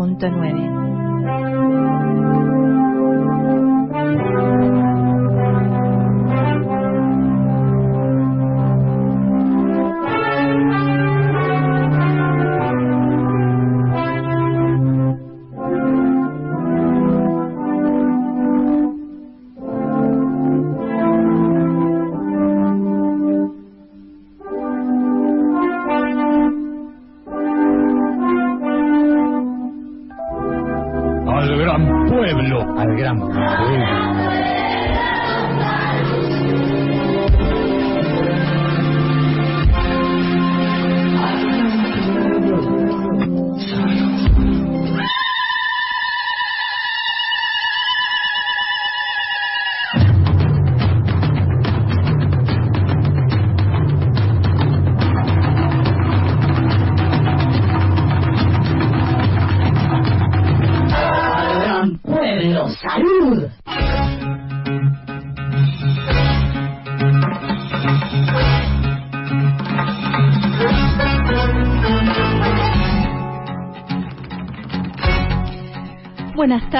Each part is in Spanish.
Buenas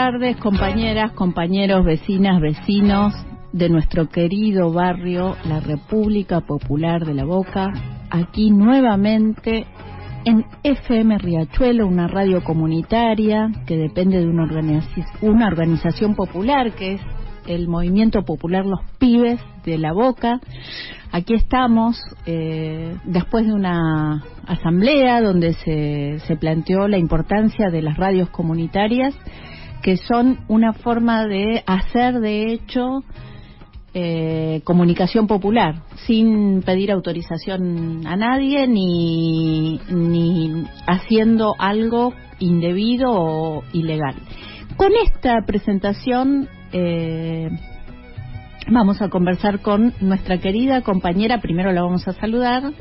tardes, compañeras, compañeros, vecinas, vecinos de nuestro querido barrio, la República Popular de la Boca, aquí nuevamente en FM Riachuelo, una radio comunitaria que depende de una, una organización popular que es el Movimiento Popular Los Pibes de la Boca. Aquí estamos eh, después de una asamblea donde se planteó la importancia de las radios comunitarias que son una forma de hacer de hecho eh, comunicación popular sin pedir autorización a nadie ni, ni haciendo algo indebido o ilegal. Con esta presentación eh, vamos a conversar con nuestra querida compañera, primero la vamos a saludar,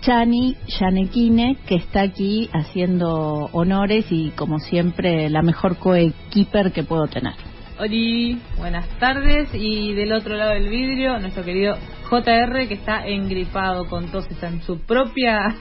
Chani Yanequine, que está aquí haciendo honores y, como siempre, la mejor coequiper que puedo tener. Hola, buenas tardes. Y del otro lado del vidrio, nuestro querido JR, que está engripado con tos, está en su propia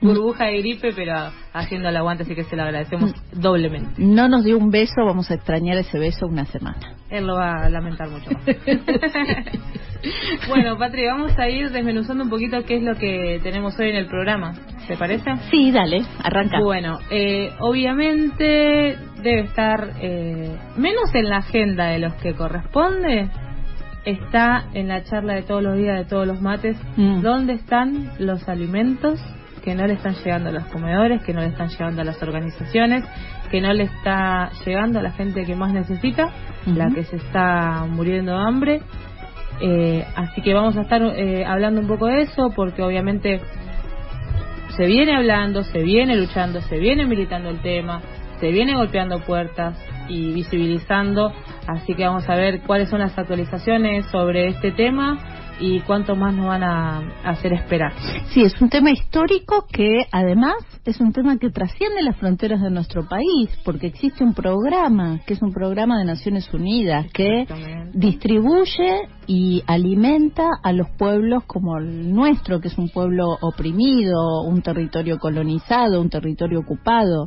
burbuja de gripe, pero haciendo el aguante, así que se lo agradecemos doblemente. No nos dio un beso, vamos a extrañar ese beso una semana. Él lo va a lamentar mucho más. bueno, Patri, vamos a ir desmenuzando un poquito qué es lo que tenemos hoy en el programa. ¿Te parece? Sí, dale, arranca. Bueno, eh, obviamente debe estar eh, menos en la agenda de los que corresponde. Está en la charla de todos los días, de todos los mates, mm. dónde están los alimentos que no le están llegando a los comedores, que no le están llegando a las organizaciones, que no le está llegando a la gente que más necesita, la que se está muriendo de hambre. Eh, así que vamos a estar eh, hablando un poco de eso, porque obviamente se viene hablando, se viene luchando, se viene militando el tema, se viene golpeando puertas y visibilizando. Así que vamos a ver cuáles son las actualizaciones sobre este tema y cuánto más nos van a hacer esperar. Sí, es un tema histórico que además es un tema que trasciende las fronteras de nuestro país, porque existe un programa, que es un programa de Naciones Unidas, que distribuye y alimenta a los pueblos como el nuestro, que es un pueblo oprimido, un territorio colonizado, un territorio ocupado,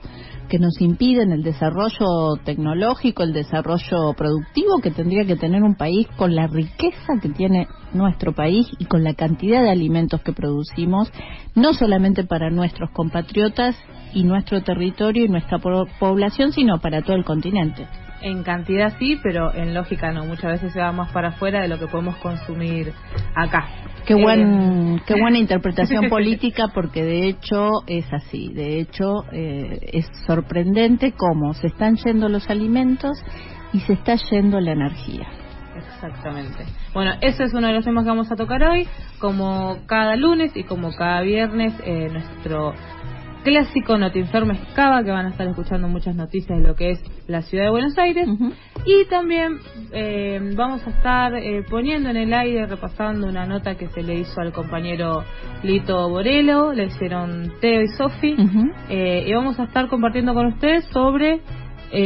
que nos impiden el desarrollo tecnológico, el desarrollo productivo que tendría que tener un país con la riqueza que tiene nuestro país y con la cantidad de alimentos que producimos, no solamente para nuestros compatriotas y nuestro territorio y nuestra población, sino para todo el continente. En cantidad sí, pero en lógica no. Muchas veces se va más para afuera de lo que podemos consumir acá. Qué, buen, eh, qué buena interpretación política porque de hecho es así. De hecho eh, es sorprendente cómo se están yendo los alimentos y se está yendo la energía. Exactamente. Bueno, eso es uno de los temas que vamos a tocar hoy. Como cada lunes y como cada viernes, eh, nuestro clásico Notinformes Cava, que van a estar escuchando muchas noticias de lo que es la ciudad de Buenos Aires. Y también eh, vamos a estar eh, poniendo en el aire, repasando una nota que se le hizo al compañero Lito Borelo, le hicieron Teo y Sofi, eh, y vamos a estar compartiendo con ustedes sobre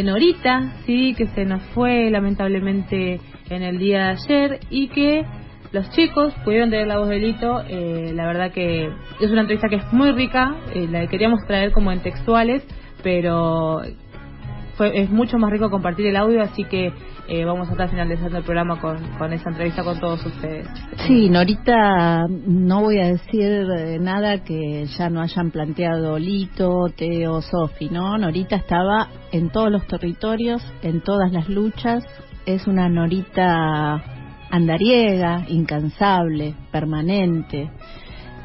Norita, sí, que se nos fue lamentablemente en el día de ayer y que los chicos pudieron tener la voz de Lito. Eh, la verdad que es una entrevista que es muy rica, eh, la queríamos traer como en textuales pero fue, es mucho más rico compartir el audio, así que eh, vamos a estar finalizando el programa con, con esa entrevista con todos ustedes. Sí, Norita, no voy a decir eh, nada que ya no hayan planteado Lito, Teo, Sofi, ¿no? Norita estaba en todos los territorios, en todas las luchas, es una Norita andariega, incansable, permanente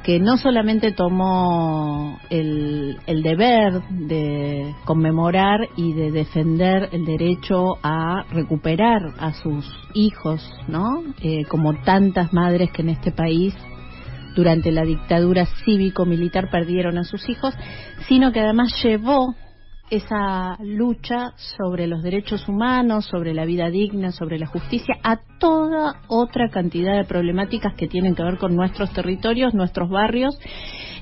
que no solamente tomó el, el, deber de conmemorar y de defender el derecho a recuperar a sus hijos, ¿no? Eh, como tantas madres que en este país durante la dictadura cívico-militar perdieron a sus hijos, sino que además llevó esa lucha sobre los derechos humanos, sobre la vida digna, sobre la justicia, a toda otra cantidad de problemáticas que tienen que ver con nuestros territorios, nuestros barrios.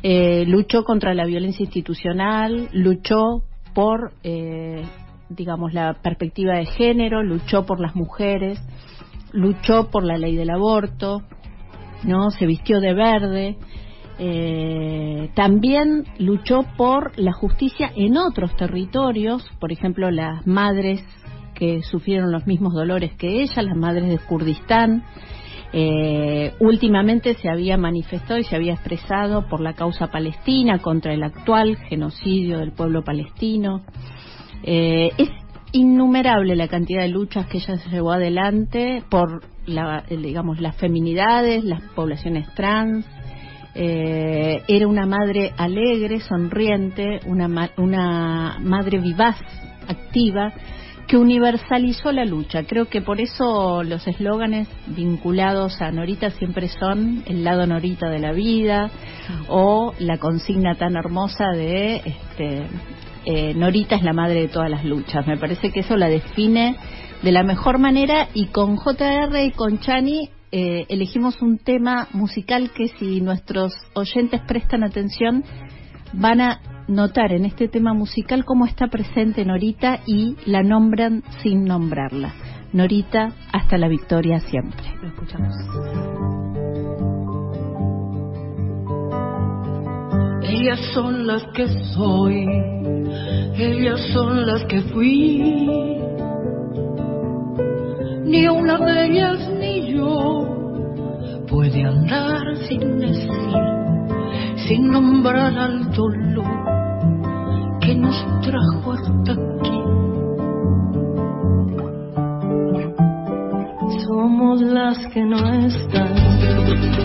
Eh, luchó contra la violencia institucional, luchó por, eh, digamos, la perspectiva de género, luchó por las mujeres, luchó por la ley del aborto, no, se vistió de verde. Eh, también luchó por la justicia en otros territorios, por ejemplo, las madres que sufrieron los mismos dolores que ella, las madres de Kurdistán. Eh, últimamente se había manifestado y se había expresado por la causa palestina contra el actual genocidio del pueblo palestino. Eh, es innumerable la cantidad de luchas que ella se llevó adelante por la, digamos las feminidades, las poblaciones trans, eh, era una madre alegre, sonriente, una, una madre vivaz, activa, que universalizó la lucha. Creo que por eso los eslóganes vinculados a Norita siempre son el lado Norita de la vida o la consigna tan hermosa de este, eh, Norita es la madre de todas las luchas. Me parece que eso la define de la mejor manera y con JR y con Chani eh, elegimos un tema musical que si nuestros oyentes prestan atención van a notar en este tema musical cómo está presente Norita y la nombran sin nombrarla. Norita, hasta la victoria siempre. Lo escuchamos. Ellas son las que soy, ellas son las que fui ni una de ellas ni yo. Puede andar sin decir, sin nombrar al dolor que nos trajo hasta aquí. Somos las que no están,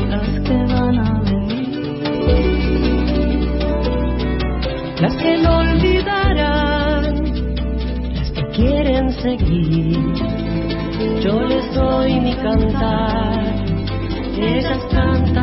las que van a venir, las que no olvidarán, las que quieren seguir yo les doy mi cantar, ellas cantan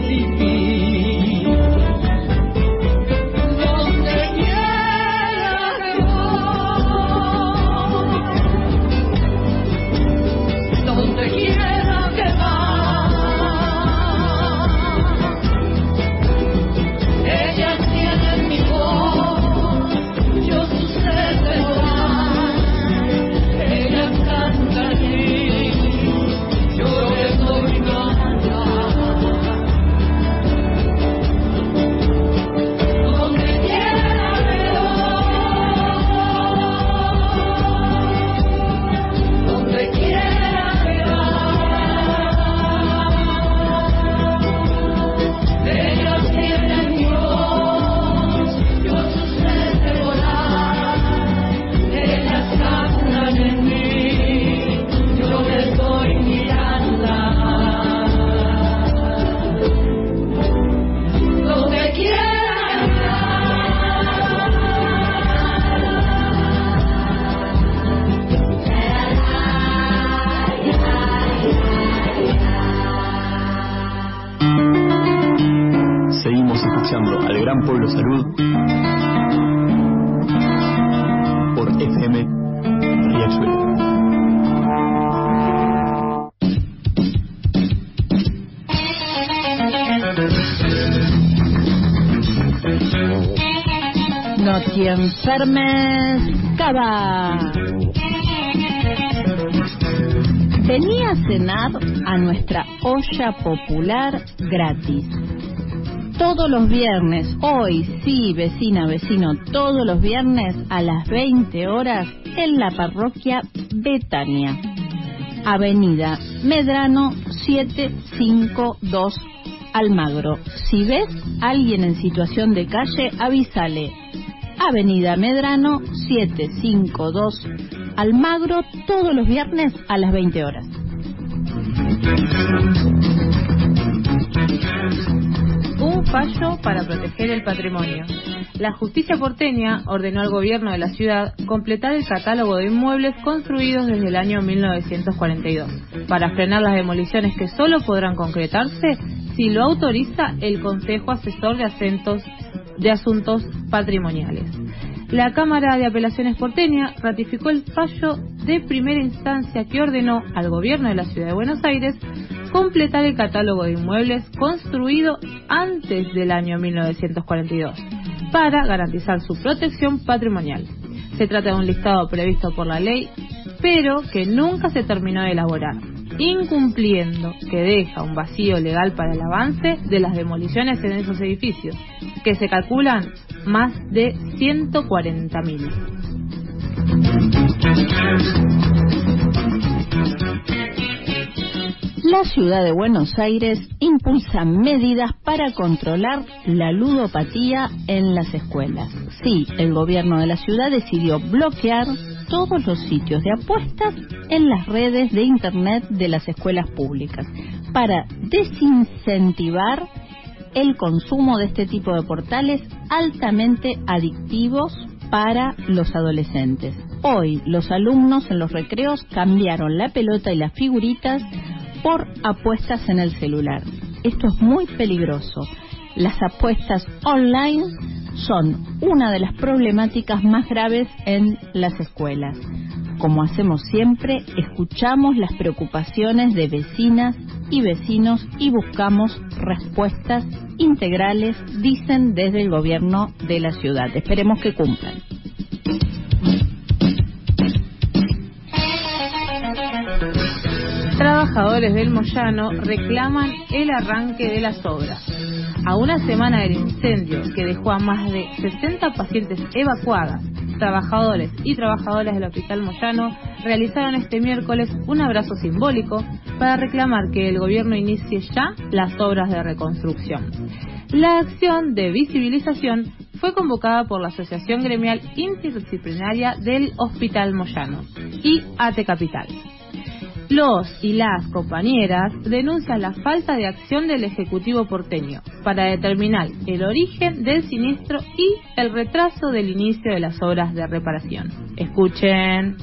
Donde quiera y enfermes, Cava. Venía a cenar a nuestra olla popular gratis. Todos los viernes, hoy sí, vecina, vecino, todos los viernes a las 20 horas en la parroquia Betania, Avenida Medrano 752 Almagro. Si ves a alguien en situación de calle, avísale. Avenida Medrano 752 Almagro todos los viernes a las 20 horas. Un fallo para proteger el patrimonio. La justicia porteña ordenó al gobierno de la ciudad completar el catálogo de inmuebles construidos desde el año 1942, para frenar las demoliciones que solo podrán concretarse si lo autoriza el Consejo Asesor de Asuntos, de Asuntos Patrimoniales. La Cámara de Apelaciones porteña ratificó el fallo de primera instancia que ordenó al gobierno de la Ciudad de Buenos Aires completar el catálogo de inmuebles construido antes del año 1942 para garantizar su protección patrimonial. Se trata de un listado previsto por la ley, pero que nunca se terminó de elaborar, incumpliendo que deja un vacío legal para el avance de las demoliciones en esos edificios, que se calculan más de 140.000. La ciudad de Buenos Aires impulsa medidas para controlar la ludopatía en las escuelas. Sí, el gobierno de la ciudad decidió bloquear todos los sitios de apuestas en las redes de Internet de las escuelas públicas para desincentivar el consumo de este tipo de portales altamente adictivos para los adolescentes. Hoy los alumnos en los recreos cambiaron la pelota y las figuritas por apuestas en el celular. Esto es muy peligroso. Las apuestas online son una de las problemáticas más graves en las escuelas. Como hacemos siempre, escuchamos las preocupaciones de vecinas y vecinos y buscamos respuestas integrales, dicen desde el gobierno de la ciudad. Esperemos que cumplan. trabajadores del Moyano reclaman el arranque de las obras. A una semana del incendio que dejó a más de 60 pacientes evacuadas, trabajadores y trabajadoras del Hospital Moyano realizaron este miércoles un abrazo simbólico para reclamar que el gobierno inicie ya las obras de reconstrucción. La acción de visibilización fue convocada por la Asociación Gremial Interdisciplinaria del Hospital Moyano y AT Capital. Los y las compañeras denuncian la falta de acción del Ejecutivo porteño para determinar el origen del siniestro y el retraso del inicio de las obras de reparación. Escuchen.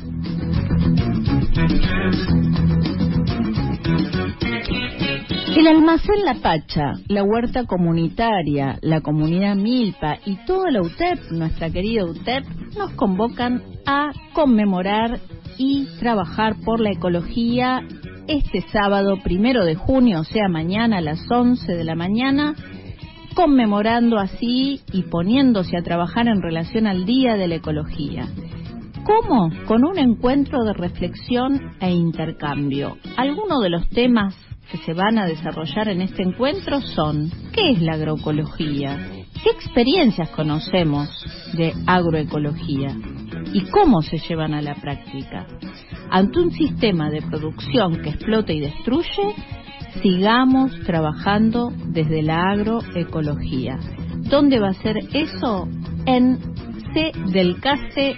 El almacén La Pacha, la huerta comunitaria, la comunidad Milpa y toda la UTEP, nuestra querida UTEP, nos convocan a conmemorar y trabajar por la ecología este sábado primero de junio, o sea, mañana a las 11 de la mañana, conmemorando así y poniéndose a trabajar en relación al Día de la Ecología. ¿Cómo? Con un encuentro de reflexión e intercambio. Algunos de los temas que se van a desarrollar en este encuentro son ¿qué es la agroecología? ¿Qué experiencias conocemos de agroecología? y cómo se llevan a la práctica. Ante un sistema de producción que explota y destruye, sigamos trabajando desde la agroecología. ¿Dónde va a ser eso? En C del CASE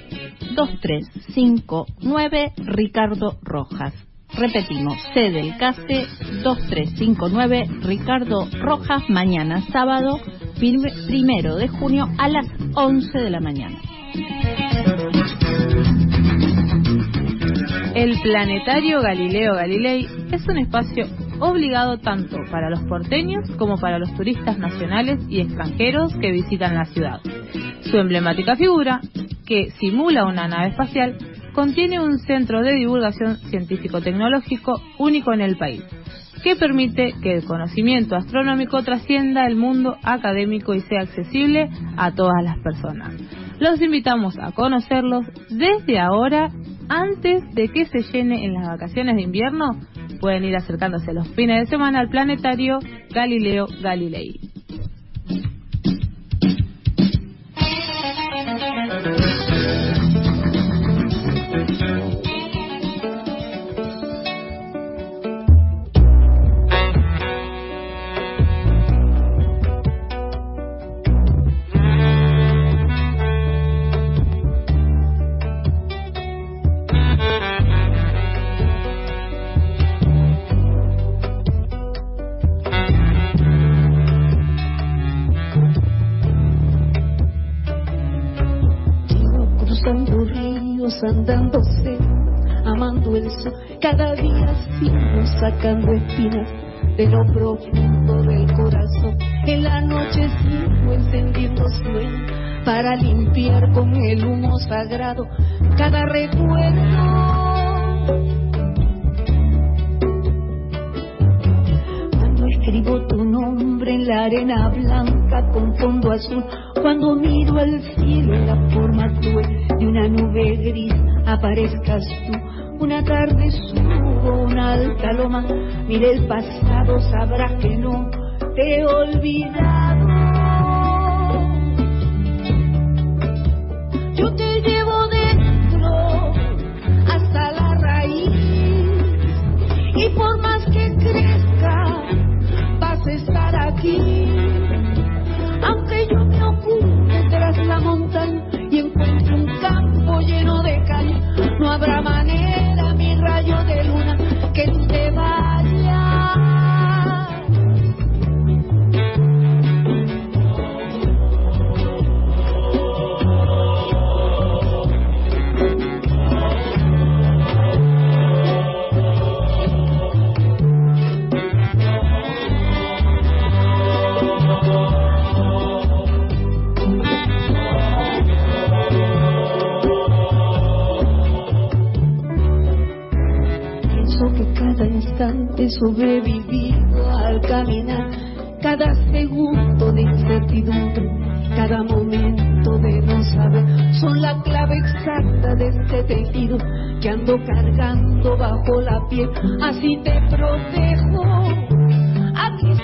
2359 Ricardo Rojas. Repetimos, C del CASE 2359 Ricardo Rojas, mañana sábado, primero de junio a las 11 de la mañana. El planetario Galileo Galilei es un espacio obligado tanto para los porteños como para los turistas nacionales y extranjeros que visitan la ciudad. Su emblemática figura, que simula una nave espacial, contiene un centro de divulgación científico-tecnológico único en el país, que permite que el conocimiento astronómico trascienda el mundo académico y sea accesible a todas las personas. Los invitamos a conocerlos desde ahora, antes de que se llene en las vacaciones de invierno. Pueden ir acercándose los fines de semana al planetario Galileo Galilei. sacando espinas de lo profundo del corazón. En la noche sigo encendiendo sueños para limpiar con el humo sagrado sobrevivido al caminar, cada segundo de incertidumbre, cada momento de no saber, son la clave exacta de este tejido que ando cargando bajo la piel. Así te protejo, aquí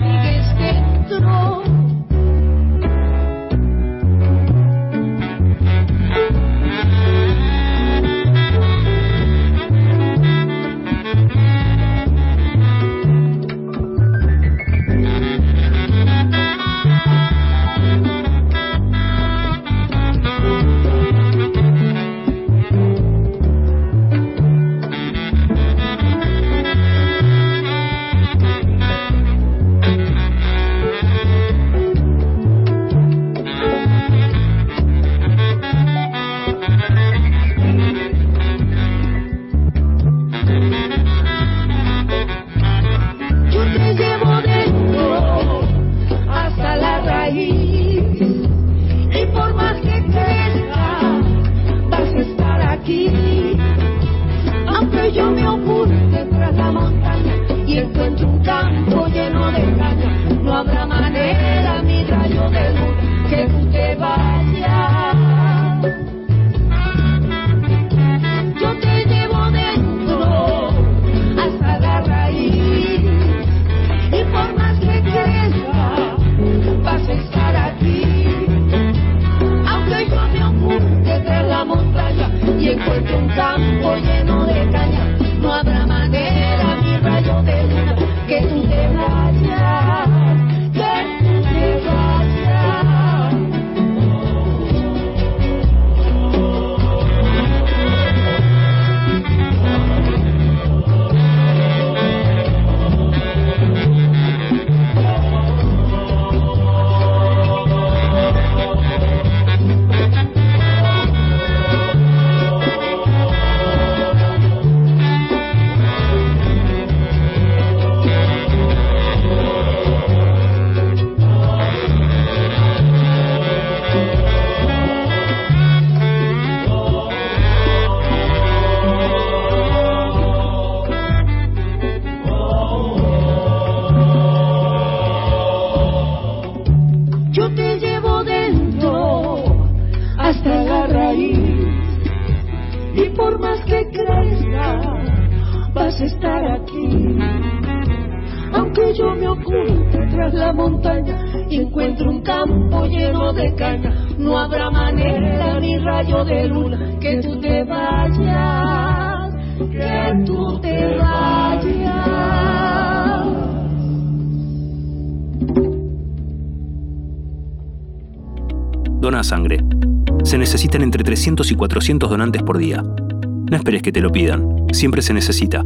300 y 400 donantes por día. No esperes que te lo pidan, siempre se necesita.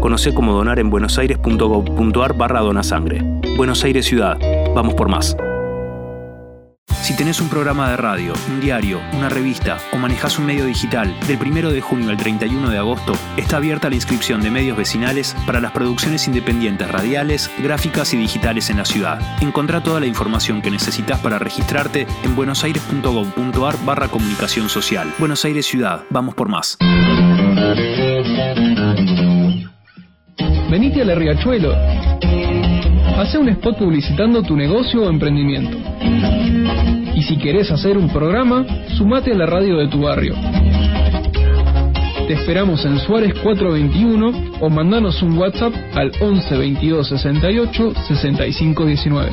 Conoce cómo donar en buenosaires.gov.ar barra donasangre. Buenos Aires Ciudad. Vamos por más. Si tenés un programa de radio, un diario, una revista o manejás un medio digital, del 1 de junio al 31 de agosto está abierta la inscripción de medios vecinales para las producciones independientes radiales, gráficas y digitales en la ciudad. Encontrá toda la información que necesitas para registrarte en buenosaires.gov.ar barra comunicación social. Buenos Aires Ciudad, vamos por más. Venite a la Riachuelo. Hace un spot publicitando tu negocio o emprendimiento. Y si querés hacer un programa, sumate a la radio de tu barrio. Te esperamos en Suárez 421 o mandanos un WhatsApp al 11 22 68 65 19.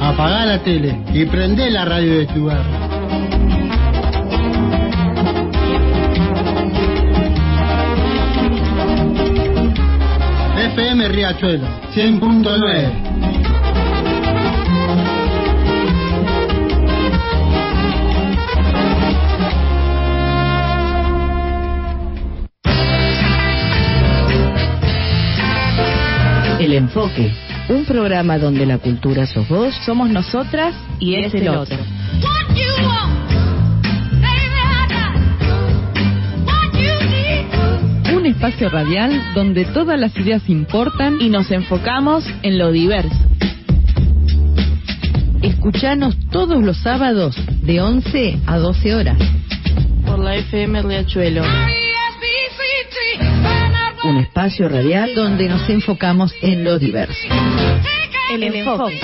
Apagá la tele y prende la radio de tu barrio. FM Riachuelo 100.9 El Enfoque, un programa donde la cultura sos vos, somos nosotras y es el otro. Un espacio radial donde todas las ideas importan y nos enfocamos en lo diverso. Escuchanos todos los sábados de 11 a 12 horas. Por la FM Riachuelo un espacio radial donde nos enfocamos en lo diverso. El enfoque.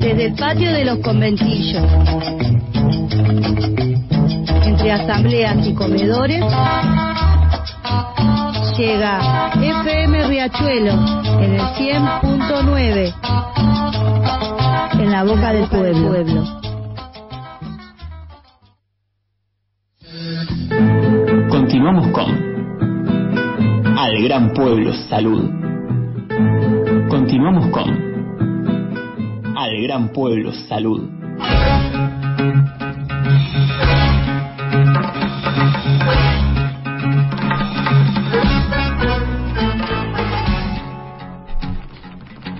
Desde el patio de los conventillos, entre asambleas y comedores, llega FM Riachuelo en el 100.9 en la boca del pueblo. Continuamos con Al Gran Pueblo Salud. Continuamos con Al Gran Pueblo Salud.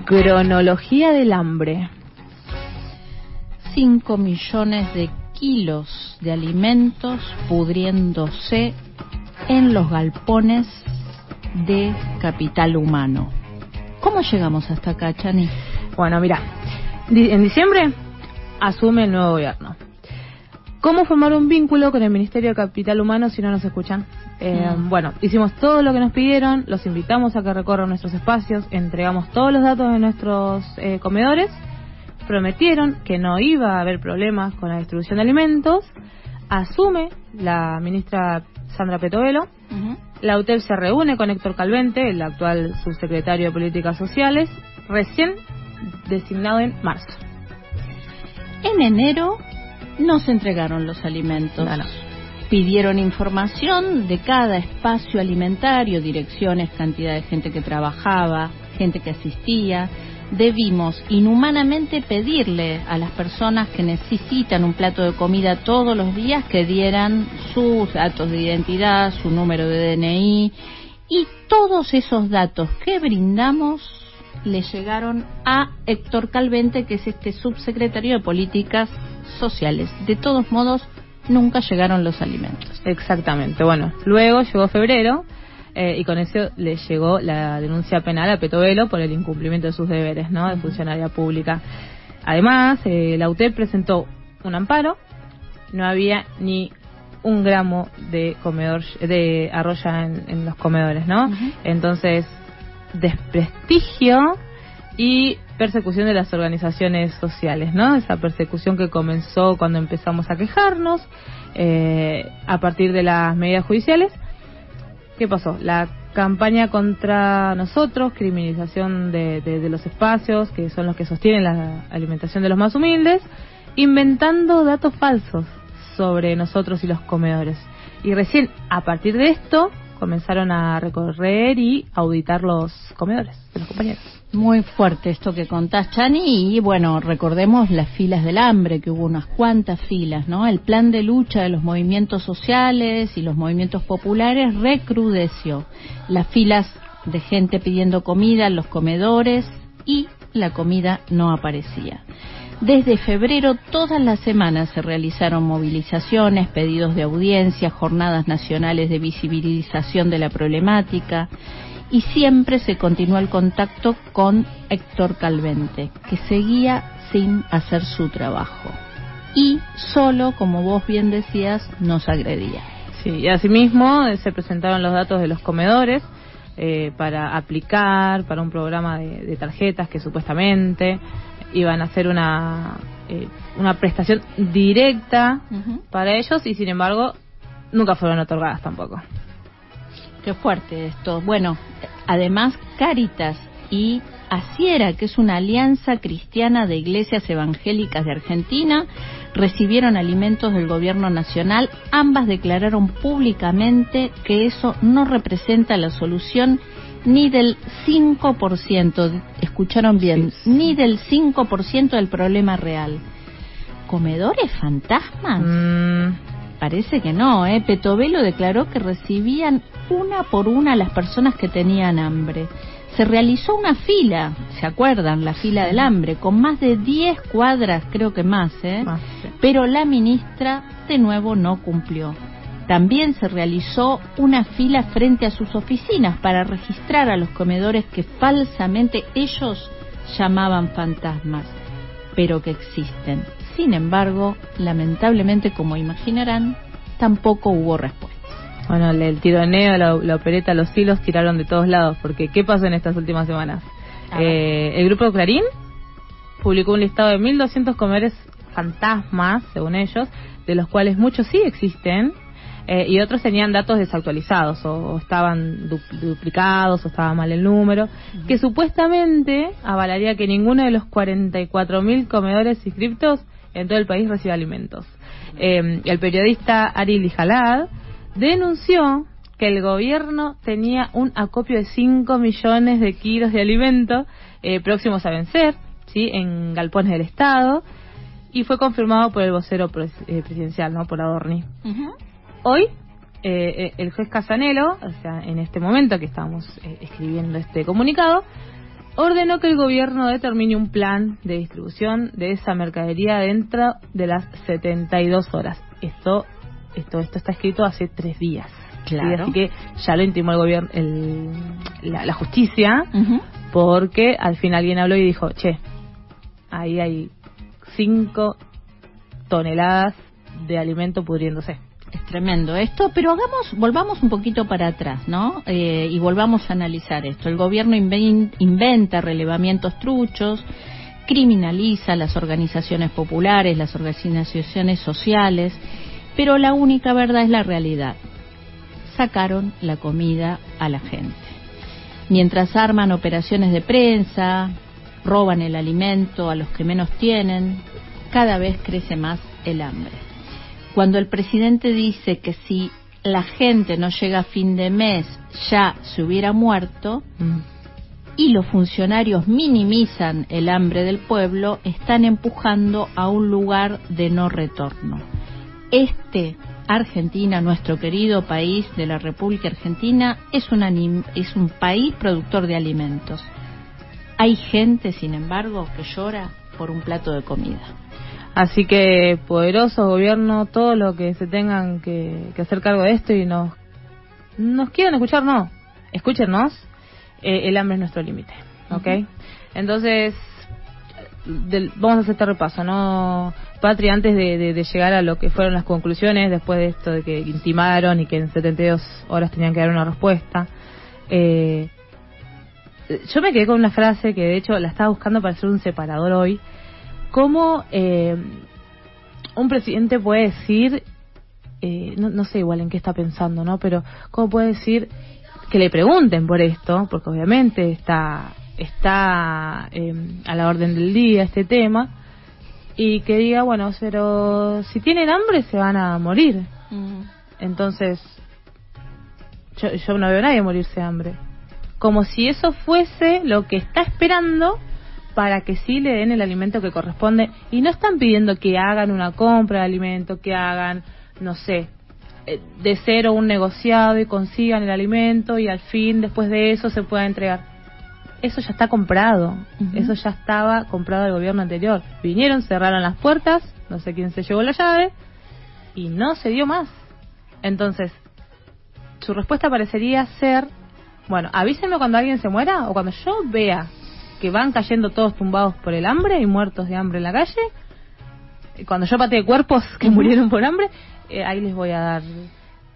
Cronología del hambre. 5 millones de kilos de alimentos pudriéndose en los galpones de capital humano. ¿Cómo llegamos hasta acá, Chani? Bueno, mira, en diciembre asume el nuevo gobierno. ¿Cómo formar un vínculo con el Ministerio de Capital Humano si no nos escuchan? Eh, mm. Bueno, hicimos todo lo que nos pidieron, los invitamos a que recorran nuestros espacios, entregamos todos los datos de nuestros eh, comedores prometieron que no iba a haber problemas con la distribución de alimentos, asume la ministra Sandra Petovelo, la UTEP se reúne con Héctor Calvente, el actual subsecretario de Políticas Sociales, recién designado en marzo. En enero no se entregaron los alimentos. Pidieron información de cada espacio alimentario, direcciones, cantidad de gente que trabajaba, gente que asistía debimos inhumanamente pedirle a las personas que necesitan un plato de comida todos los días que dieran sus datos de identidad, su número de DNI y todos esos datos que brindamos le llegaron a Héctor Calvente, que es este subsecretario de Políticas Sociales. De todos modos, nunca llegaron los alimentos. Exactamente. Bueno, luego llegó febrero eh, y con eso le llegó la denuncia penal a Petovelo por el incumplimiento de sus deberes ¿no? de funcionaria pública. Además, eh, la UTEP presentó un amparo, no había ni un gramo de comedor de arroya en, los comedores, ¿no? Entonces, desprestigio y persecución de las organizaciones sociales, ¿no? Esa persecución que comenzó cuando empezamos a quejarnos eh, a partir de las medidas judiciales. ¿Qué pasó? La campaña contra nosotros, criminalización de, de, los espacios, que son los que sostienen la alimentación de los más humildes, inventando datos falsos sobre nosotros y los comedores. Y recién a partir de esto comenzaron a recorrer y auditar los comedores de los compañeros. Muy fuerte esto que contás, Chani, y bueno, recordemos las filas del hambre, que hubo unas cuantas filas, ¿no? El plan de lucha de los movimientos sociales y los movimientos populares recrudeció. Las filas de gente pidiendo comida en los comedores y la comida no aparecía. Desde febrero todas las semanas se realizaron movilizaciones, pedidos de audiencia, jornadas nacionales de visibilización de la problemática y siempre se continuó el contacto con Héctor Calvente, que seguía sin hacer su trabajo. Y solo, como vos bien decías, nos agredía. Sí, y asimismo eh, se presentaron los datos de los comedores eh, para aplicar para un programa de tarjetas que supuestamente iban a hacer una, eh, una prestación directa para ellos y sin embargo nunca fueron otorgadas tampoco. Qué fuerte esto. Bueno, además Caritas y Asiera, que es una alianza cristiana de iglesias evangélicas de Argentina, recibieron alimentos del gobierno nacional. Ambas declararon públicamente que eso no representa la solución ni del 5%, escucharon bien, ni del 5% del problema real. ¿Comedores fantasmas? Mm. Parece que no, ¿eh? Petovelo declaró que recibían una por una a las personas que tenían hambre. Se realizó una fila, ¿se acuerdan? La fila del hambre, con más de 10 cuadras, creo que más, ¿eh? Pero la ministra de nuevo no cumplió. También se realizó una fila frente a sus oficinas para registrar a los comedores que falsamente ellos llamaban fantasmas, pero que existen. Sin embargo, lamentablemente, como imaginarán, tampoco hubo respuesta. Bueno, el tironeo, la, opereta, los hilos tiraron de todos lados, porque ¿qué pasó en estas últimas semanas? Eh, el grupo Clarín publicó un listado de 1.200 comedores fantasmas, según ellos, de los cuales muchos sí existen, eh, y otros tenían datos desactualizados o, estaban duplicados o estaba mal el número, que supuestamente avalaría que ninguno de los 44.000 comedores inscriptos en todo el país recibe alimentos. Eh, el periodista Ari Jalad denunció que el gobierno tenía un acopio de 5 millones de kilos de alimento eh, próximos a vencer, ¿sí? en galpones del Estado, y fue confirmado por el vocero presidencial, ¿no? por Adorni. Hoy, eh, eh, el juez Casanelo, o sea, en este momento que estamos eh, escribiendo este comunicado, ordenó que el gobierno determine un plan de distribución de esa mercadería dentro de las 72 horas. Esto, esto, esto está escrito hace tres días. Claro. Así que ya lo intimó el gobierno, la, justicia, porque al fin alguien habló y dijo, che, ahí hay cinco toneladas de alimento pudriéndose. Es tremendo esto, pero hagamos, volvamos un poquito para atrás, ¿no? Eh, y volvamos a analizar esto. El gobierno inventa relevamientos truchos, criminaliza las organizaciones populares, las organizaciones sociales, pero la única verdad es la realidad. Sacaron la comida a la gente. Mientras arman operaciones de prensa, roban el alimento a los que menos tienen, cada vez crece más el hambre cuando el presidente dice que si la gente no llega a fin de mes ya se hubiera muerto y los funcionarios minimizan el hambre del pueblo, están empujando a un lugar de no retorno. Este Argentina, nuestro querido país de la República Argentina, es un, es un país productor de alimentos. Hay gente, sin embargo, que llora por un plato de comida. Así que, poderoso gobierno, todo lo que se tengan que, hacer cargo de esto y nos, nos quieran escuchar, no, escúchenos, eh, el hambre es nuestro límite, ¿ok? Entonces, vamos a hacer este repaso, ¿no? Patria, antes de, llegar a lo que fueron las conclusiones, después de esto de que intimaron y que en 72 horas tenían que dar una respuesta, eh, yo me quedé con una frase que de hecho la estaba buscando para hacer un separador hoy. ¿Cómo eh, un presidente puede decir, eh, no, sé igual en qué está pensando, ¿no? Pero ¿cómo puede decir que le pregunten por esto? Porque obviamente está, está eh, a la orden del día este tema. Y que diga, bueno, pero si tienen hambre se van a morir. Entonces, yo, yo no veo a nadie morirse de hambre como si eso fuese lo que está esperando para que sí le den el alimento que corresponde y no están pidiendo que hagan una compra de alimento, que hagan, no sé, eh, de cero un negociado y consigan el alimento y al fin después de eso se pueda entregar. Eso ya está comprado, eso ya estaba comprado del gobierno anterior. Vinieron, cerraron las puertas, no sé quién se llevó la llave y no se dio más. Entonces, su respuesta parecería ser bueno, avísenme cuando alguien se muera o cuando yo vea que van cayendo todos tumbados por el hambre y muertos de hambre en la calle. Cuando yo patee cuerpos que murieron por hambre, eh, ahí les voy a dar.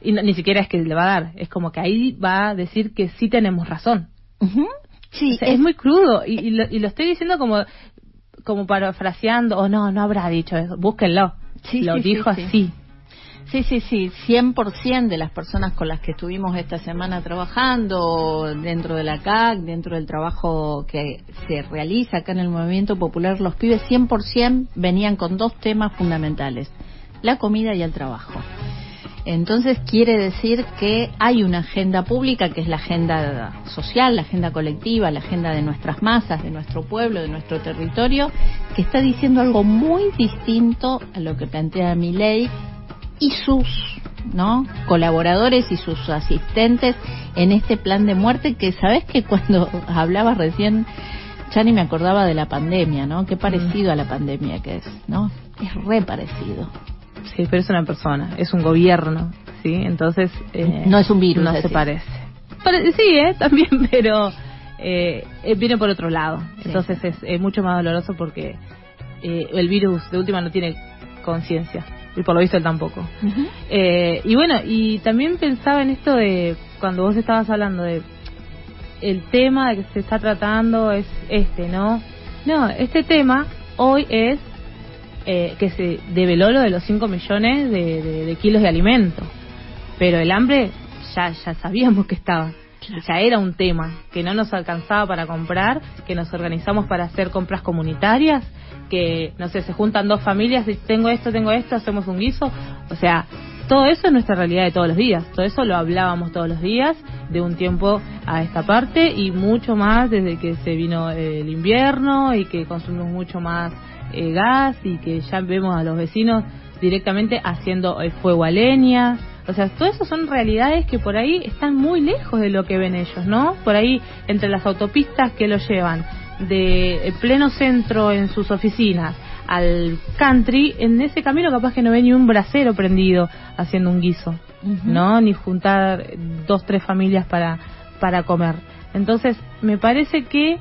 Y ni siquiera es que le va a dar, es como que ahí va a decir que sí tenemos razón. Sí, es... muy crudo y, lo, y, lo, estoy diciendo como como parafraseando, o no, no habrá dicho eso, búsquenlo. Sí, lo dijo así. Sí, sí, sí, 100% de las personas con las que estuvimos esta semana trabajando dentro de la CAC, dentro del trabajo que se realiza acá en el Movimiento Popular, los pibes 100% venían con dos temas fundamentales, la comida y el trabajo. Entonces quiere decir que hay una agenda pública que es la agenda social, la agenda colectiva, la agenda de nuestras masas, de nuestro pueblo, de nuestro territorio, que está diciendo algo muy distinto a lo que plantea mi ley y sus ¿no? colaboradores y sus asistentes en este plan de muerte que sabes que cuando hablabas recién ya ni me acordaba de la pandemia, ¿no? Qué parecido a la pandemia que es, ¿no? Es re parecido. Sí, pero es una persona, es un gobierno, ¿sí? Entonces... Eh, no es un virus. No se parece. Sí, ¿eh? También, pero eh, eh, viene por otro lado. Entonces es, mucho más doloroso porque eh, el virus de última no tiene conciencia y por lo visto él tampoco. eh, y bueno, y también pensaba en esto de cuando vos estabas hablando de el tema de que se está tratando es este, ¿no? No, este tema hoy es eh, que se develó lo de los 5 millones de, kilos de alimento, pero el hambre ya, ya sabíamos que estaba. Ya era un tema que no nos alcanzaba para comprar, que nos organizamos para hacer compras comunitarias que, no sé, se juntan dos familias, y tengo esto, tengo esto, hacemos un guiso. O sea, todo eso es nuestra realidad de todos los días. Todo eso lo hablábamos todos los días, de un tiempo a esta parte y mucho más desde que se vino el invierno y que consumimos mucho más eh, gas y que ya vemos a los vecinos directamente haciendo el fuego a leña. O sea, todo eso son realidades que por ahí están muy lejos de lo que ven ellos, ¿no? Por ahí, entre las autopistas que lo llevan, de pleno centro en sus oficinas al country, en ese camino capaz que no ve ni un brasero prendido haciendo un guiso, ¿no? Ni juntar dos, tres familias para, para comer. Entonces, me parece que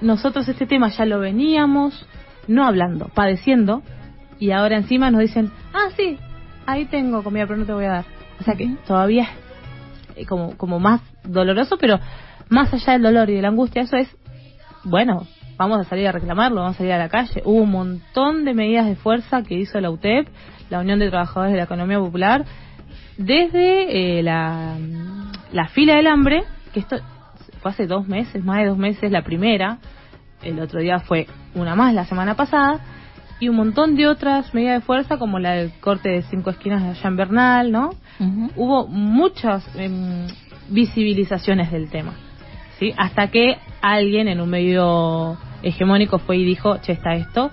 nosotros este tema ya lo veníamos, no hablando, padeciendo, y ahora encima nos dicen, ah, sí, ahí tengo comida, pero no te voy a dar. O sea que todavía es como, como más doloroso, pero más allá del dolor y de la angustia, eso es bueno, vamos a salir a reclamarlo, vamos a salir a la calle. Hubo un montón de medidas de fuerza que hizo la UTEP, la Unión de Trabajadores de la Economía Popular, desde eh, la, la fila del hambre, que esto fue hace dos meses, más de dos meses la primera, el otro día fue una más la semana pasada, y un montón de otras medidas de fuerza como la del corte de cinco esquinas de en Bernal, ¿no? Hubo muchas em, visibilizaciones del tema. ¿sí? Hasta que alguien en un medio hegemónico fue y dijo, che, está esto,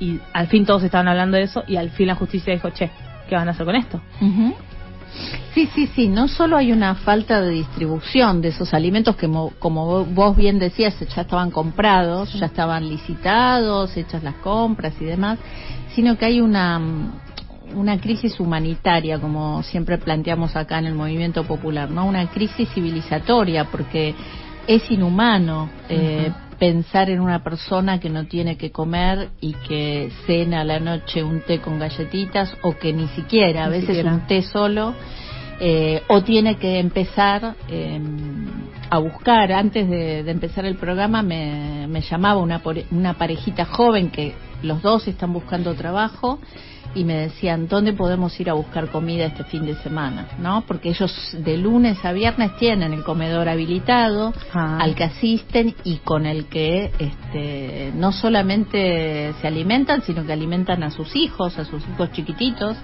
y al fin todos estaban hablando de eso, y al fin la justicia dijo, che, ¿qué van a hacer con esto? Sí, sí, sí, no solo hay una falta de distribución de esos alimentos que, como vos bien decías, ya estaban comprados, ya estaban licitados, hechas las compras y demás, sino que hay una una crisis humanitaria, como siempre planteamos acá en el movimiento popular, ¿no? Una crisis civilizatoria, porque es inhumano eh, pensar en una persona que no tiene que comer y que cena a la noche un té con galletitas o que ni siquiera, a veces un té solo, eh, o tiene que empezar em, a buscar, antes de, empezar el programa, me, me llamaba una, una parejita joven que los dos están buscando trabajo y me decían dónde podemos ir a buscar comida este fin de semana, ¿no? Porque ellos de lunes a viernes tienen el comedor habilitado ah. al que asisten y con el que este, no solamente se alimentan, sino que alimentan a sus hijos, a sus hijos chiquititos.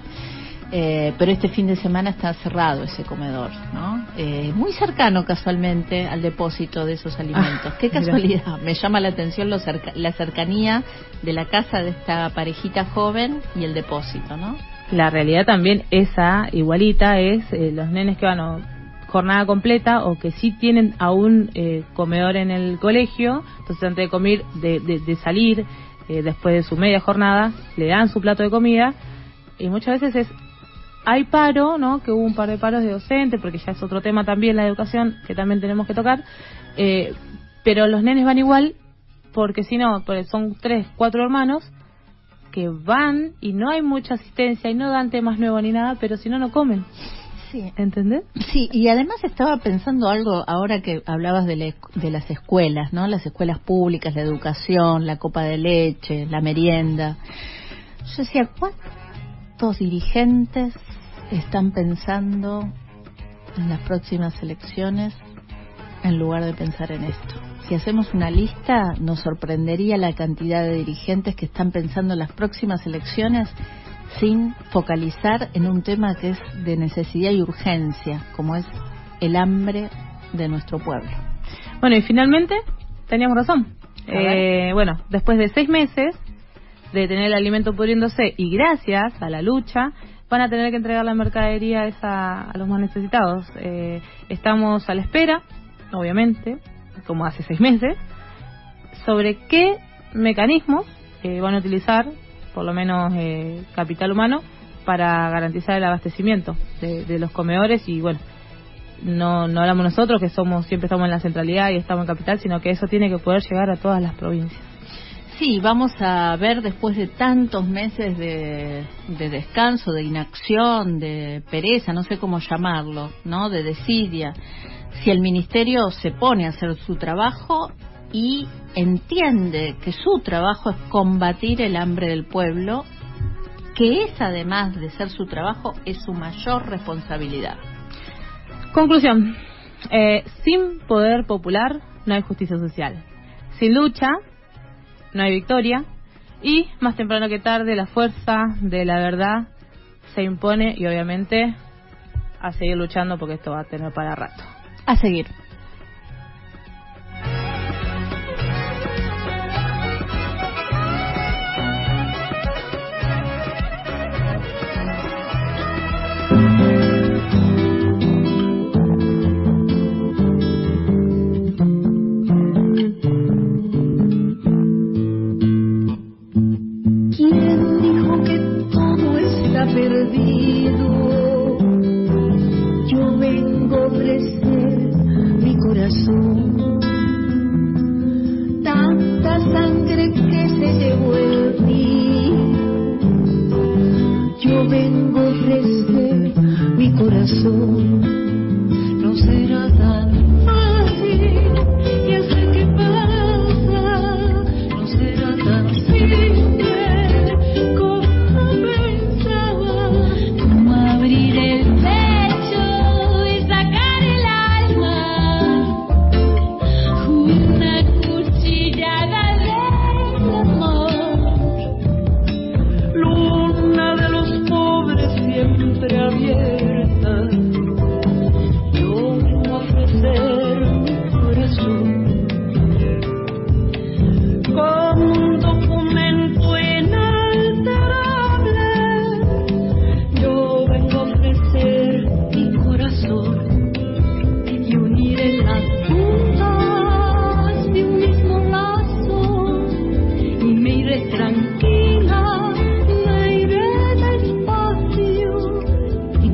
Eh, pero este fin de semana está cerrado ese comedor, ¿no? Eh, muy cercano casualmente al depósito de esos alimentos. Qué casualidad, me llama la atención la cercanía de la casa de esta parejita joven y el depósito, ¿no? La realidad también esa igualita es eh, los nenes que van a jornada completa o que sí tienen aún comedor en el colegio, entonces antes de comer, de, de salir después de su media jornada, le dan su plato de comida y muchas veces es hay paro, ¿no? Que hubo un par de paros de docentes, porque ya es otro tema también la educación que también tenemos que tocar. Eh, pero los nenes van igual, porque si no, pues son tres, cuatro hermanos que van y no hay mucha asistencia y no dan temas nuevos ni nada, pero si no, no comen. Sí. ¿Entendés? Sí, y además estaba pensando algo ahora que hablabas de, de las escuelas, ¿no? Las escuelas públicas, la educación, la copa de leche, la merienda. Yo decía, ¿cuántos dirigentes están pensando en las próximas elecciones en lugar de pensar en esto. Si hacemos una lista, nos sorprendería la cantidad de dirigentes que están pensando en las próximas elecciones sin focalizar en un tema que es de necesidad y urgencia, como es el hambre de nuestro pueblo. Bueno, y finalmente teníamos razón. Eh, bueno, después de seis meses de tener el alimento pudriéndose y gracias a la lucha, van a tener que entregar la mercadería esa a los más necesitados. Eh, estamos a la espera, obviamente, como hace seis meses, sobre qué mecanismos eh, van a utilizar, por lo menos eh, capital humano, para garantizar el abastecimiento de, de, los comedores y bueno. No, no hablamos nosotros que somos siempre estamos en la centralidad y estamos en capital, sino que eso tiene que poder llegar a todas las provincias. Sí, vamos a ver después de tantos meses de, descanso, de inacción, de pereza, no sé cómo llamarlo, ¿no? De desidia, si el ministerio se pone a hacer su trabajo y entiende que su trabajo es combatir el hambre del pueblo, que es además de ser su trabajo, es su mayor responsabilidad. Conclusión. Eh, sin poder popular no hay justicia social. Sin lucha no hay victoria. Y más temprano que tarde la fuerza de la verdad se impone y obviamente a seguir luchando porque esto va a tener para rato. A seguir.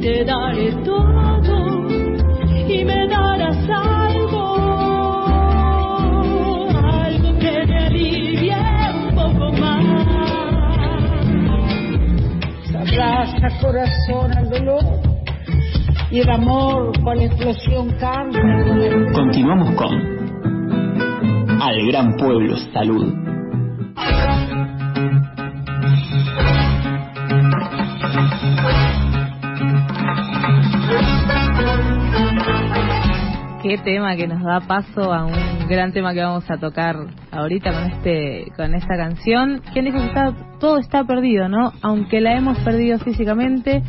te daré todo y me darás algo, algo que me alivie un poco más. Abraza corazón al dolor y el amor con la explosión cambia. Continuamos con Al Gran Pueblo Salud. Tema que nos da paso a un gran tema que vamos a tocar ahorita con este con esta canción. ¿Quién dijo que está, todo está perdido, no? Aunque la hemos perdido físicamente,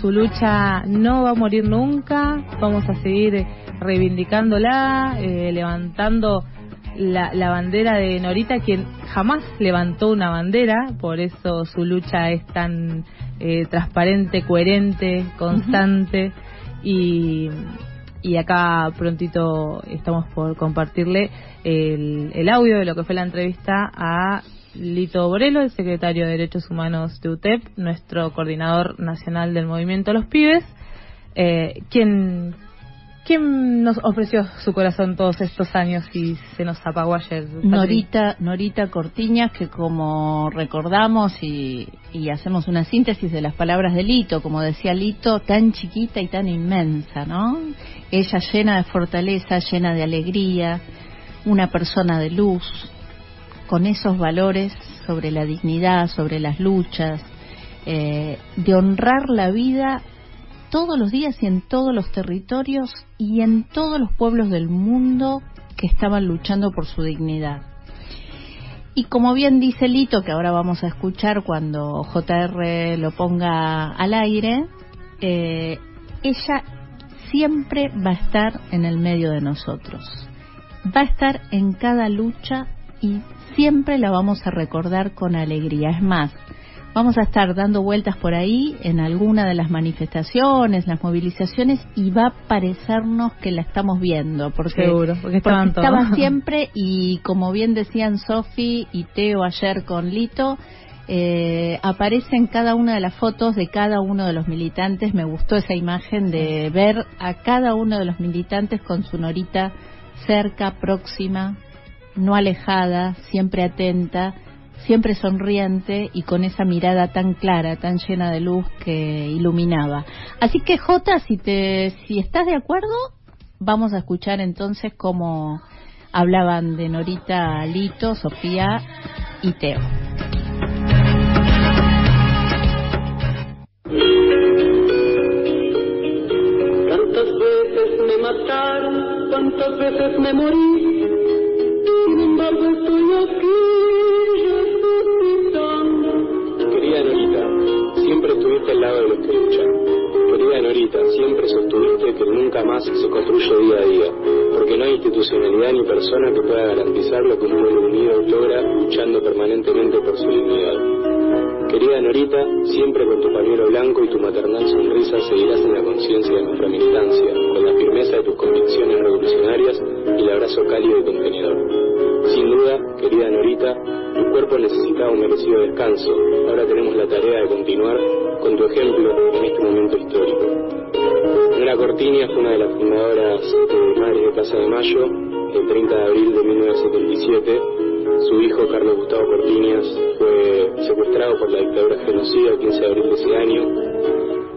su lucha no va a morir nunca. Vamos a seguir reivindicándola, eh, levantando la, la, bandera de Norita, quien jamás levantó una bandera, por eso su lucha es tan eh, transparente, coherente, constante y y acá prontito estamos por compartirle el, el, audio de lo que fue la entrevista a Lito Borelo, el secretario de Derechos Humanos de UTEP, nuestro coordinador nacional del movimiento Los Pibes, eh, quien, ¿Quién nos ofreció su corazón todos estos años y se nos apagó ayer? Norita, Norita Cortiñas, que como recordamos y, y, hacemos una síntesis de las palabras de Lito, como decía Lito, tan chiquita y tan inmensa, ¿no? Ella llena de fortaleza, llena de alegría, una persona de luz, con esos valores sobre la dignidad, sobre las luchas, eh, de honrar la vida todos los días y en todos los territorios y en todos los pueblos del mundo que estaban luchando por su dignidad. Y como bien dice Lito, que ahora vamos a escuchar cuando JR lo ponga al aire, eh, ella siempre va a estar en el medio de nosotros. Va a estar en cada lucha y siempre la vamos a recordar con alegría. Es más, Vamos a estar dando vueltas por ahí en alguna de las manifestaciones, las movilizaciones y va a parecernos que la estamos viendo. Porque, Seguro, porque estaban estaba siempre y como bien decían Sofi y Teo ayer con Lito, eh, aparece en cada una de las fotos de cada uno de los militantes. Me gustó esa imagen de ver a cada uno de los militantes con su norita cerca, próxima, no alejada, siempre atenta siempre sonriente y con esa mirada tan clara, tan llena de luz que iluminaba. Así que Jota, si te si estás de acuerdo, vamos a escuchar entonces cómo hablaban de Norita Lito, Sofía y Teo. Tantas veces me mataron, tantas veces me morí, sin embargo estoy aquí Querida Norita, siempre estuviste al lado de los que luchan. Querida Norita, siempre sostuviste que nunca más se construye día a día, porque no hay institucionalidad ni persona que pueda garantizar lo que un pueblo unido logra luchando permanentemente por su dignidad. Querida Norita, siempre con tu pañuelo blanco y tu maternal sonrisa seguirás en la conciencia de nuestra militancia, con la firmeza de tus convicciones revolucionarias y el abrazo cálido y contenedor. Sin duda, querida Norita, tu cuerpo necesitaba un merecido descanso. Ahora tenemos la tarea de continuar con tu ejemplo momento histórico. Nora Cortiña fue una de las fundadoras de Madres de Plaza de Mayo, el 30 de abril de 1977. Su hijo, Carlos Gustavo Cortiñas, fue secuestrado por la dictadura genocida el 15 de abril de ese año.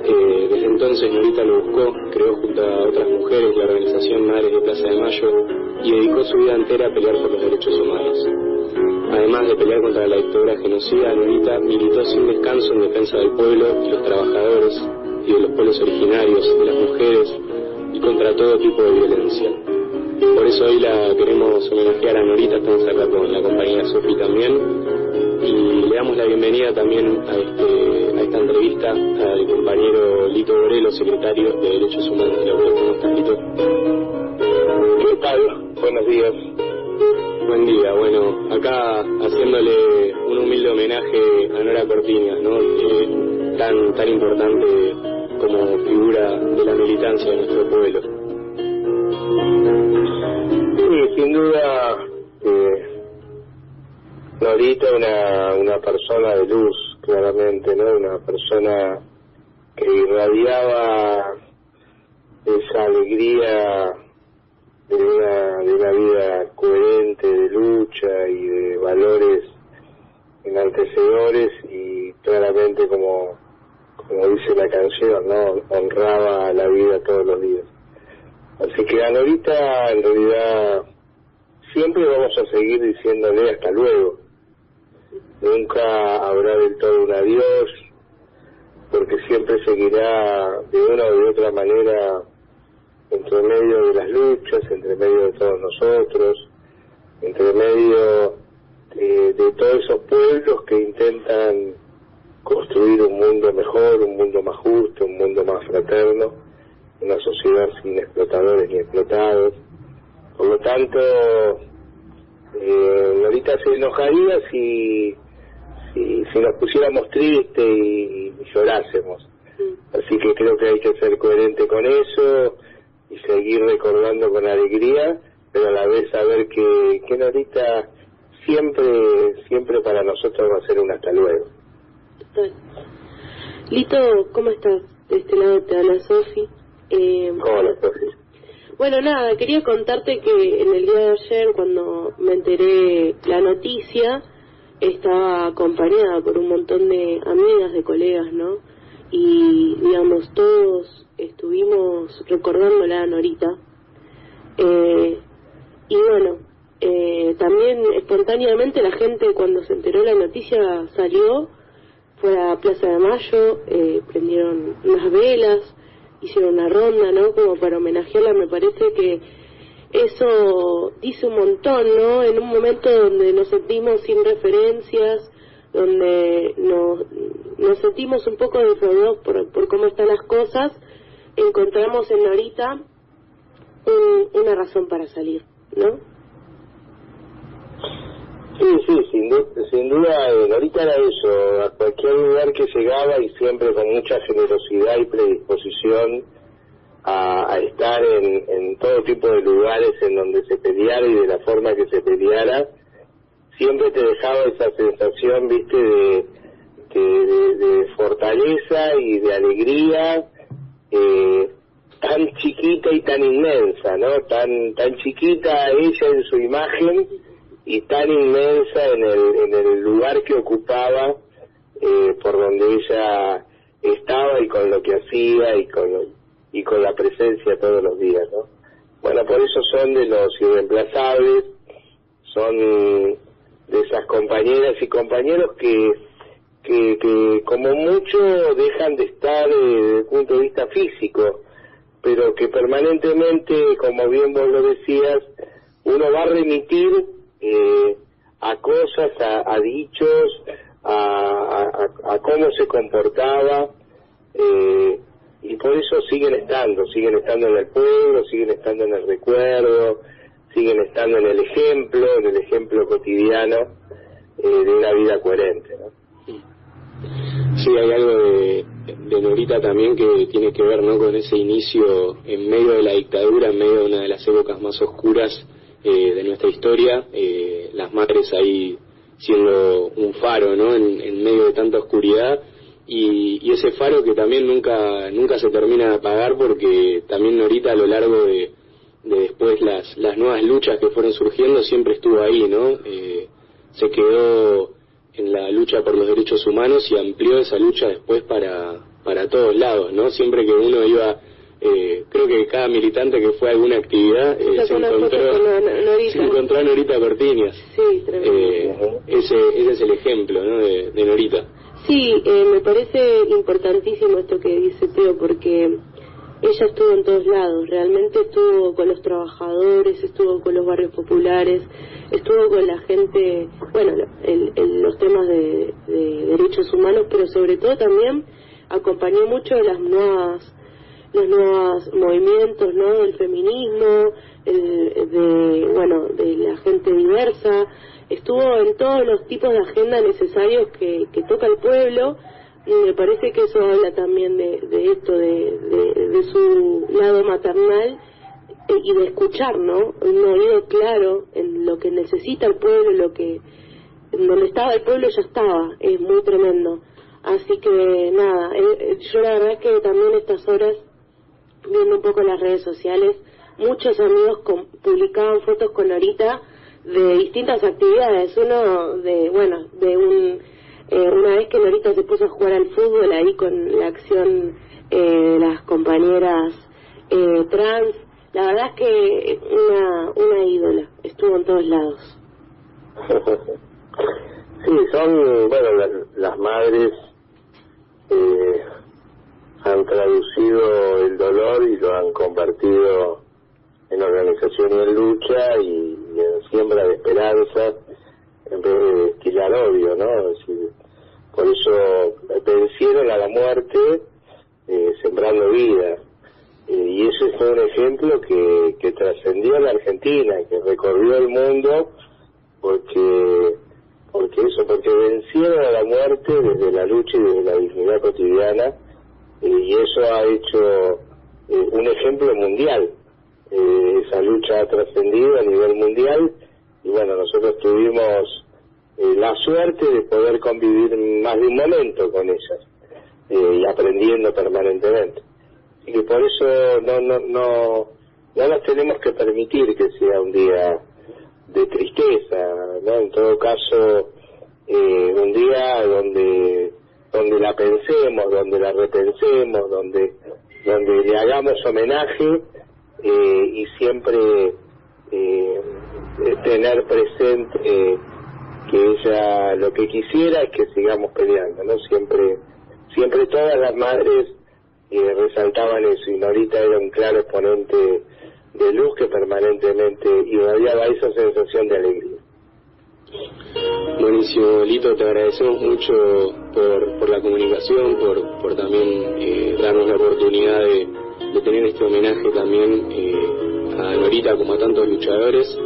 Eh, desde entonces Norita lo buscó, creó junto a otras mujeres la organización Madres de Plaza de Mayo y dedicó su vida entera a pelear por los derechos humanos. Además de pelear contra la dictadura genocida, Norita militó sin descanso en defensa del pueblo y los trabajadores y de los pueblos originarios, de las mujeres y contra todo tipo de violencia. Por eso hoy la queremos homenajear a Norita, estamos acá con la compañera Sofi también y le damos la bienvenida también a, este, a esta entrevista al compañero Lito Borelo, secretario de Derechos Humanos de la UNED. ¿Cómo estás, Lito? ¿Qué tal? Buenos días. Buen día, bueno, acá haciéndole un humilde homenaje a Nora Cortiñas, ¿no? tan, tan importante como figura de la militancia de nuestro pueblo. Sí, sin duda, eh, Norita una, una persona de luz, claramente, ¿no? Una persona que irradiaba esa alegría de una, de una vida coherente de lucha y de valores enaltecedores y claramente como como dice la canción, ¿no? Honraba la vida todos los días. Así que a en realidad siempre vamos a seguir diciéndole hasta luego. Nunca habrá del todo un adiós, porque siempre seguirá de una o de otra manera entre medio de las luchas, entre medio de todos nosotros, entre medio de, de todos esos pueblos que intentan construir un mundo mejor, un mundo más justo, un mundo más fraterno, una sociedad sin explotadores ni explotados. Por lo tanto, eh, ahorita se enojaría si, si, si nos pusiéramos tristes y, llorásemos. Así que creo que hay que ser coherente con eso y seguir recordando con alegría, pero a la vez saber que, que Norita siempre, siempre para nosotros va a ser un hasta luego. Lito, ¿cómo estás? De este lado te habla Sofi. Eh, Hola, Sofi. Bueno, nada, quería contarte que en el día de ayer, cuando me enteré la noticia, estaba acompañada por un montón de amigas, de colegas, ¿no? Y, digamos, todos estuvimos recordándola a Norita. Eh, y bueno, eh, también espontáneamente la gente cuando se enteró la noticia salió, fue a Plaza de Mayo, eh, prendieron unas velas, hicieron una ronda, ¿no? Como para homenajearla, me parece que eso dice un montón, ¿no? En un momento donde nos sentimos sin referencias, donde nos, nos sentimos un poco defraudados por, por cómo están las cosas, encontramos en Norita un, una razón para salir, ¿no? Sí, sí, sin, duda, eh, ahorita era eso, a cualquier lugar que llegaba y siempre con mucha generosidad y predisposición a, estar en, todo tipo de lugares en donde se peleara y de la forma que se peleara, siempre te dejaba esa sensación, viste, de, de, fortaleza y de alegría, eh, tan chiquita y tan inmensa, ¿no? Tan, tan chiquita ella en su imagen y tan inmensa en el, en el lugar que ocupaba eh, por donde ella estaba y con lo que hacía y con y con la presencia todos los días no bueno por eso son de los irreemplazables son de esas compañeras y compañeros que que, que como mucho dejan de estar eh, desde el punto de vista físico pero que permanentemente como bien vos lo decías uno va a remitir eh, a cosas, a, a dichos, a, a, cómo se comportaba, eh, y por eso siguen estando, siguen estando en el pueblo, siguen estando en el recuerdo, siguen estando en el ejemplo, en el ejemplo cotidiano eh, de una vida coherente. ¿no? Sí, hay algo de, de Norita también que tiene que ver ¿no? con ese inicio en medio de la dictadura, en medio de una de las épocas más oscuras eh, de nuestra historia, eh, las madres ahí siendo un faro, ¿no? En, en medio de tanta oscuridad y, y, ese faro que también nunca nunca se termina de apagar porque también ahorita a lo largo de, de después las las nuevas luchas que fueron surgiendo siempre estuvo ahí, ¿no? Eh, se quedó en la lucha por los derechos humanos y amplió esa lucha después para para todos lados, ¿no? Siempre que uno iba eh, creo que cada militante que fue a alguna actividad eh, se, encontró, se encontró a Norita Cortiñas. Sí, eh, ese, ese es el ejemplo ¿no? de, de Norita. Sí, eh, me parece importantísimo esto que dice Teo, porque ella estuvo en todos lados, realmente estuvo con los trabajadores, estuvo con los barrios populares, estuvo con la gente, bueno, en, los temas de, de derechos humanos, pero sobre todo también acompañó mucho las nuevas los nuevos movimientos no del feminismo el, de bueno de la gente diversa. Estuvo en todos los tipos de agenda necesarios que toca el pueblo y me parece que eso habla también de, de esto de, de, su lado maternal y de escuchar no un oído claro en lo que necesita el pueblo lo que donde estaba el pueblo ya estaba. Es muy tremendo. Así que nada eh, yo la verdad es que también estas horas viendo un poco las redes sociales, muchos amigos con, publicaban fotos con Norita de distintas actividades. Uno de, bueno, de un eh, una vez que Norita se puso a jugar al fútbol ahí con la acción eh, de las compañeras eh, trans, la verdad es que una, una ídola, estuvo en todos lados. sí, son, bueno, las madres eh, han traducido el dolor y lo han convertido en organización y en lucha y, en siembra de esperanza en vez de esquilar odio, ¿no? Por eso vencieron a la muerte eh, sembrando vida. Eh, y ese fue un ejemplo que, que trascendió a la Argentina, que recorrió el mundo, porque porque eso, porque vencieron a la muerte desde la lucha y desde la dignidad cotidiana, y eso ha hecho eh, un ejemplo mundial. Eh, esa lucha ha trascendido a nivel mundial, y bueno, nosotros tuvimos eh, la suerte de poder convivir más de un momento con ellas, y aprendiendo permanentemente. Y que por eso no, no, no, no nos tenemos que permitir que sea un día de tristeza, ¿no? En todo caso, eh, un día donde donde la pensemos, donde la repensemos, donde donde le hagamos homenaje eh, y siempre eh, tener presente que ella lo que quisiera es que sigamos peleando, ¿no? Siempre siempre todas las madres resaltaban eso y Norita era un claro exponente de luz que permanentemente irradiaba esa sensación de alegría. Buenísimo, Lito, te agradecemos mucho por, por la comunicación, por, por también eh, darnos la oportunidad de, de, tener este homenaje también eh, a Norita como a tantos luchadores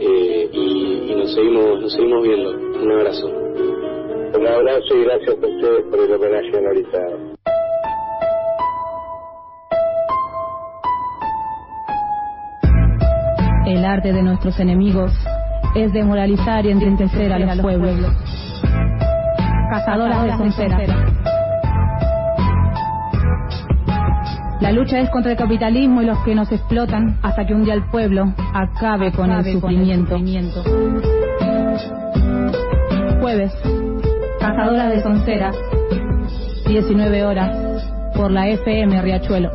eh, y, nos seguimos nos seguimos viendo. Un abrazo. Un abrazo y gracias a ustedes por el homenaje a Norita. El arte de nuestros enemigos es demoralizar y entristecer a los pueblos. Cazadoras de sonceras. La lucha es contra el capitalismo y los que nos explotan hasta que un día el pueblo acabe con el sufrimiento. Jueves, Cazadoras de Sonceras, 19 horas, por la FM Riachuelo.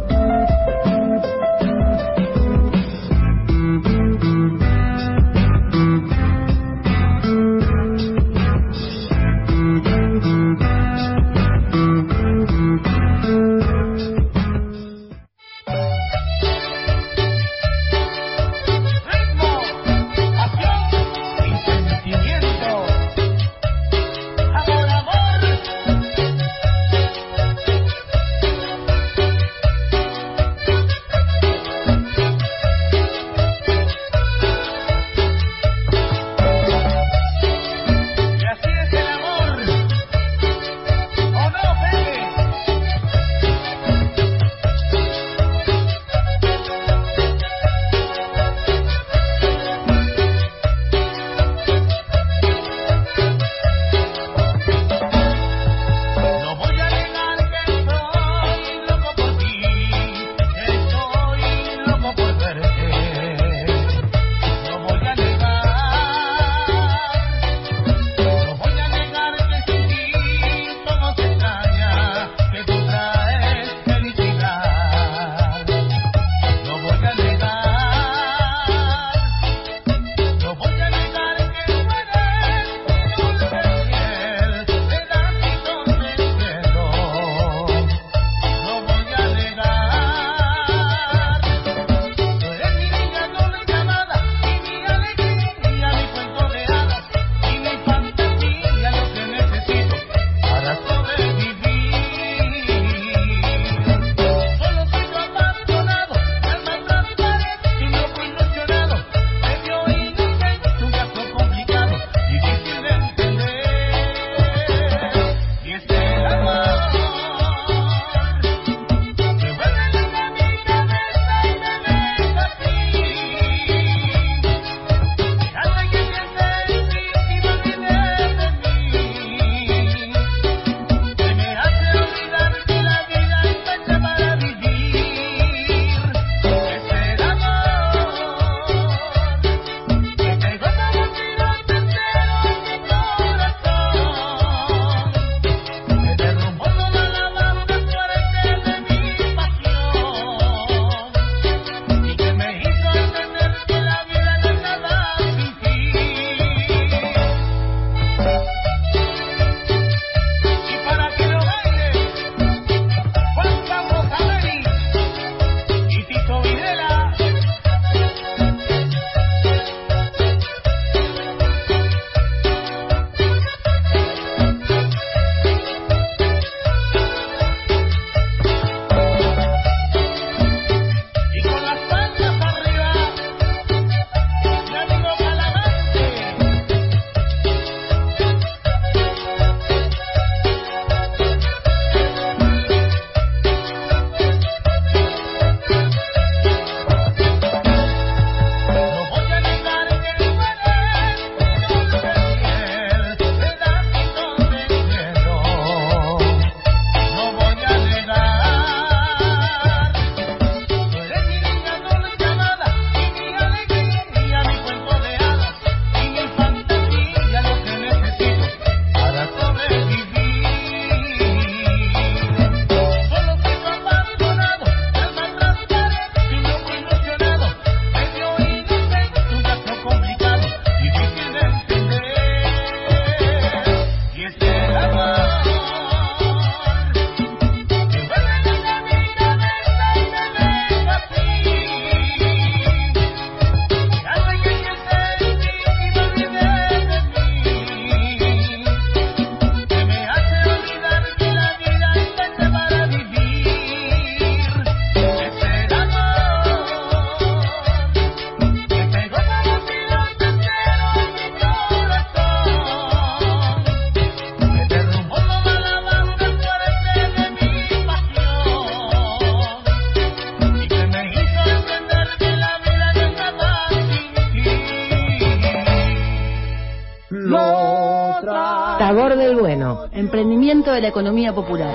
De la economía popular.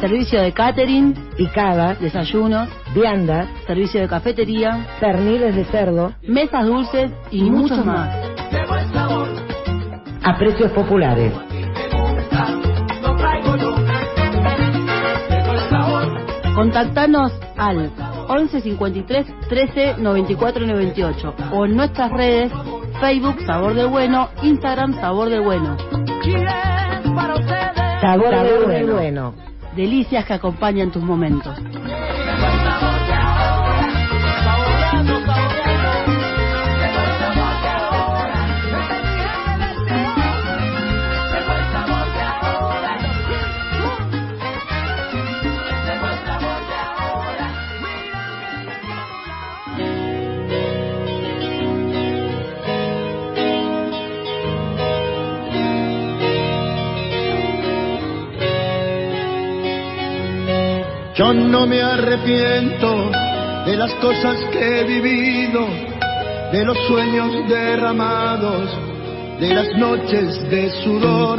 Servicio de catering, picadas, desayunos, viandas, servicio de cafetería, perniles de cerdo, mesas dulces y, muchos más. A precios populares. Contactanos al 11 53 13 94 98 o en nuestras redes Facebook Sabor del Bueno, Instagram Sabor del Bueno. Sabor, del bueno. Delicias que acompañan tus momentos. Yo no me arrepiento de las cosas que he vivido, de los sueños derramados, de las noches de sudor